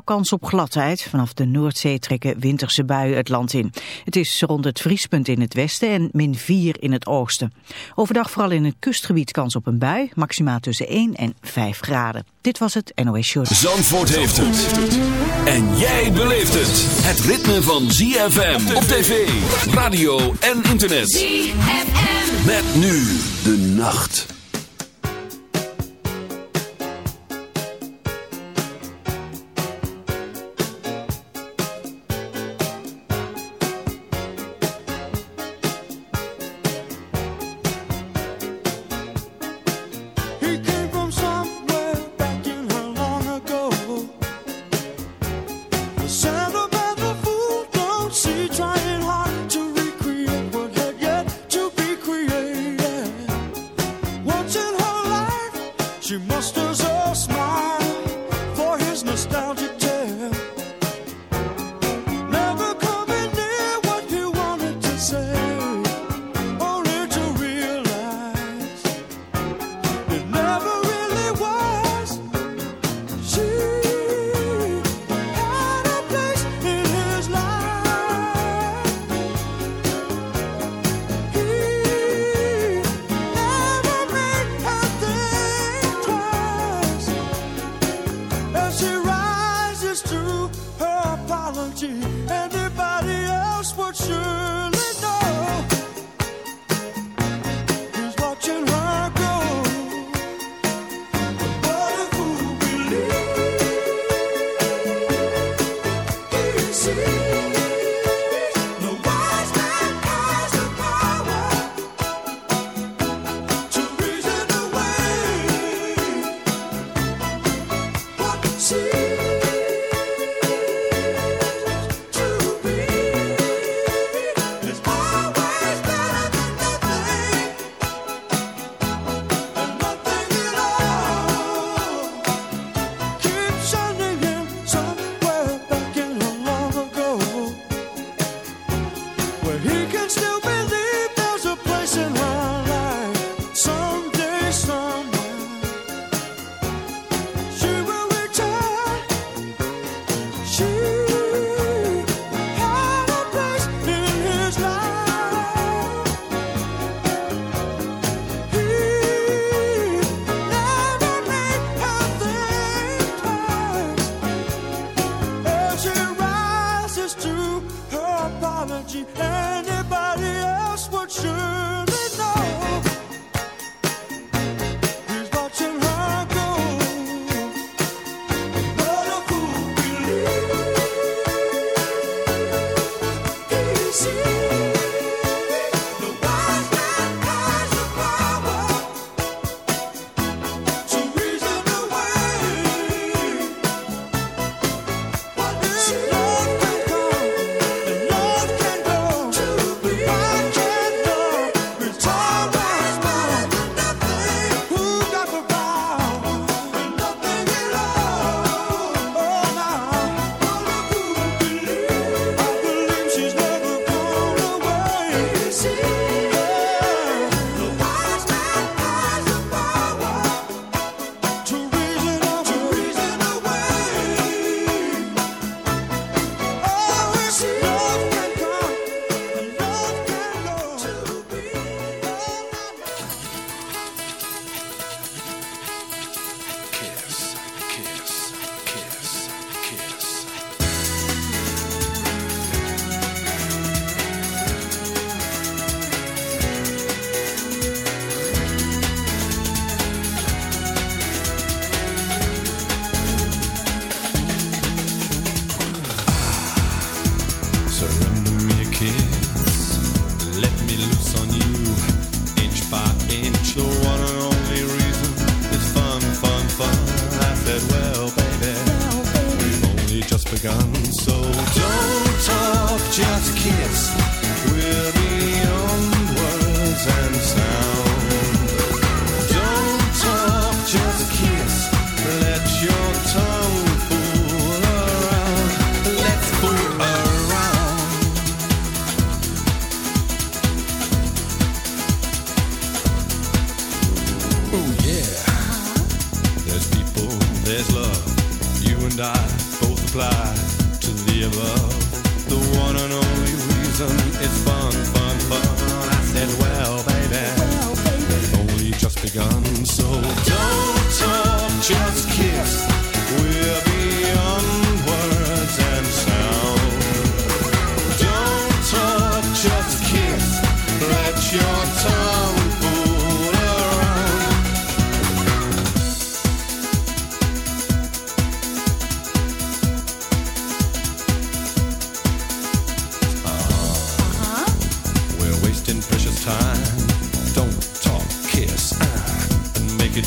kans op gladheid. Vanaf de Noordzee trekken winterse buien het land in. Het is rond het vriespunt in het westen en min 4 in het oosten. Overdag vooral in het kustgebied kans op een bui. Maximaal tussen 1 en 5 graden. Dit was het NOS Show. Zandvoort heeft het. En jij beleeft het. Het ritme van ZFM op tv, radio en internet. ZFM. Met nu de nacht.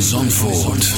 Zandvoort.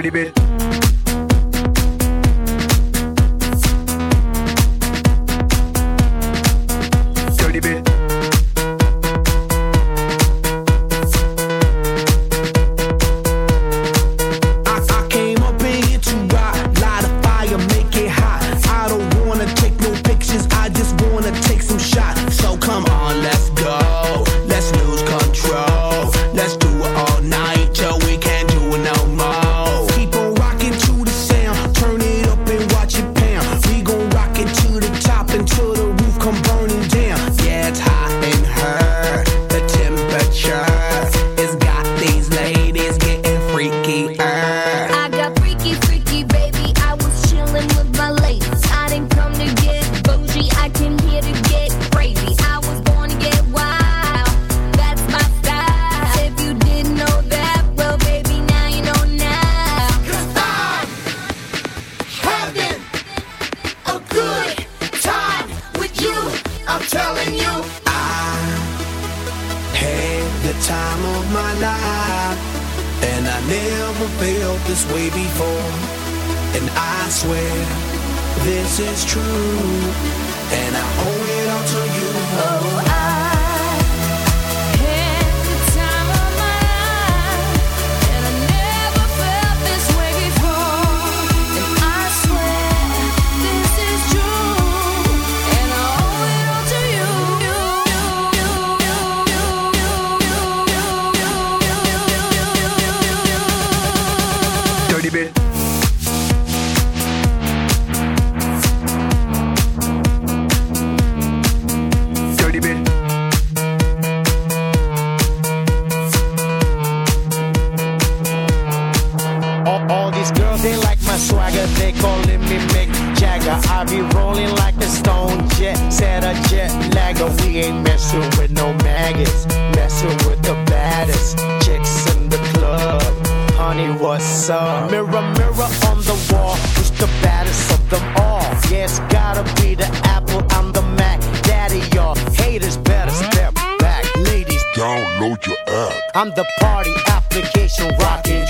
dirty bit.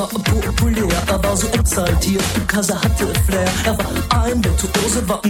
War populär, er war so because er hatte Flair. Er war ein Virtuose, war ein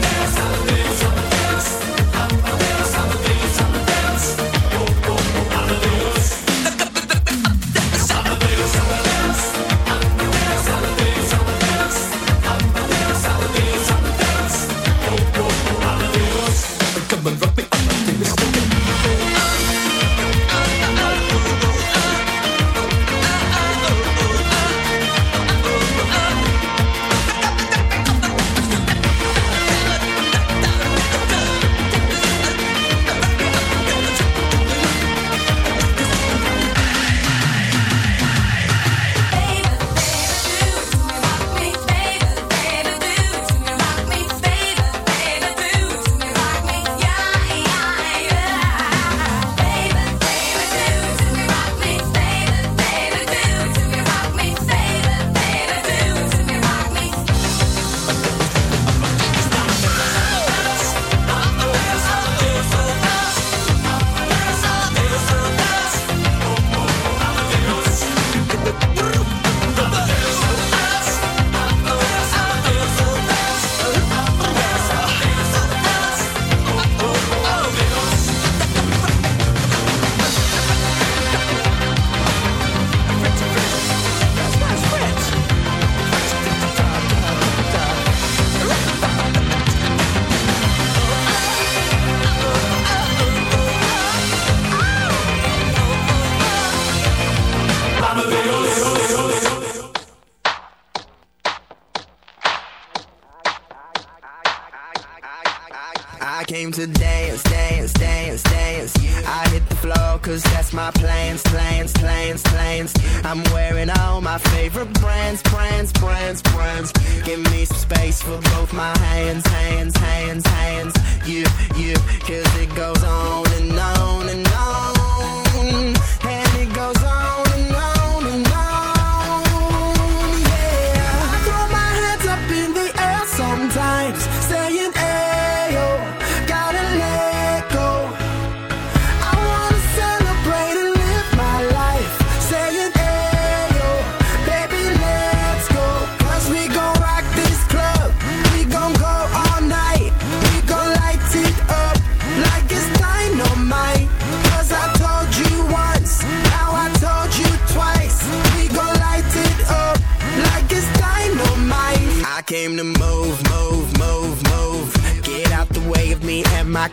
for both my hands,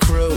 crew,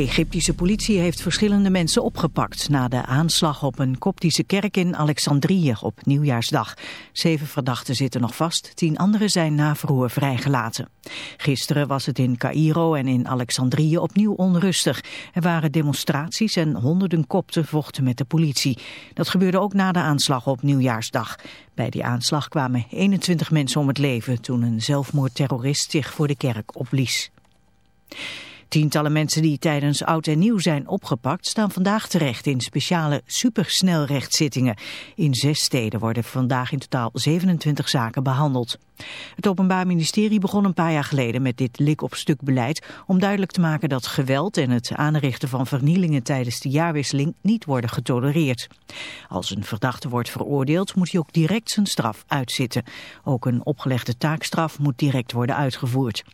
De Egyptische politie heeft verschillende mensen opgepakt na de aanslag op een koptische kerk in Alexandrië op nieuwjaarsdag. Zeven verdachten zitten nog vast, tien anderen zijn na verhoor vrijgelaten. Gisteren was het in Cairo en in Alexandrië opnieuw onrustig. Er waren demonstraties en honderden kopten vochten met de politie. Dat gebeurde ook na de aanslag op nieuwjaarsdag. Bij die aanslag kwamen 21 mensen om het leven toen een zelfmoordterrorist zich voor de kerk opblies. Tientallen mensen die tijdens oud en nieuw zijn opgepakt staan vandaag terecht in speciale supersnelrechtszittingen. In zes steden worden vandaag in totaal 27 zaken behandeld. Het Openbaar Ministerie begon een paar jaar geleden met dit lik-op-stuk beleid om duidelijk te maken dat geweld en het aanrichten van vernielingen tijdens de jaarwisseling niet worden getolereerd. Als een verdachte wordt veroordeeld moet hij ook direct zijn straf uitzitten. Ook een opgelegde taakstraf moet direct worden uitgevoerd.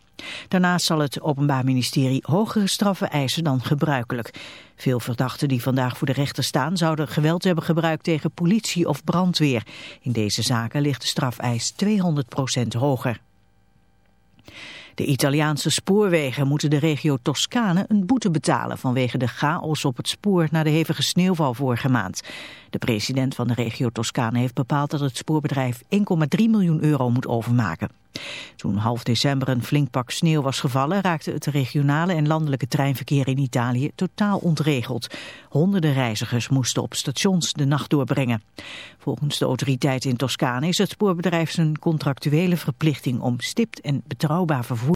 Daarnaast zal het Openbaar Ministerie hogere straffen eisen dan gebruikelijk. Veel verdachten die vandaag voor de rechter staan zouden geweld hebben gebruikt tegen politie of brandweer. In deze zaken ligt de strafeis 200% hoger. De Italiaanse spoorwegen moeten de regio Toscane een boete betalen vanwege de chaos op het spoor na de hevige sneeuwval vorige maand. De president van de regio Toscane heeft bepaald dat het spoorbedrijf 1,3 miljoen euro moet overmaken. Toen half december een flink pak sneeuw was gevallen raakte het regionale en landelijke treinverkeer in Italië totaal ontregeld. Honderden reizigers moesten op stations de nacht doorbrengen. Volgens de autoriteiten in Toscane is het spoorbedrijf zijn contractuele verplichting om stipt en betrouwbaar vervoer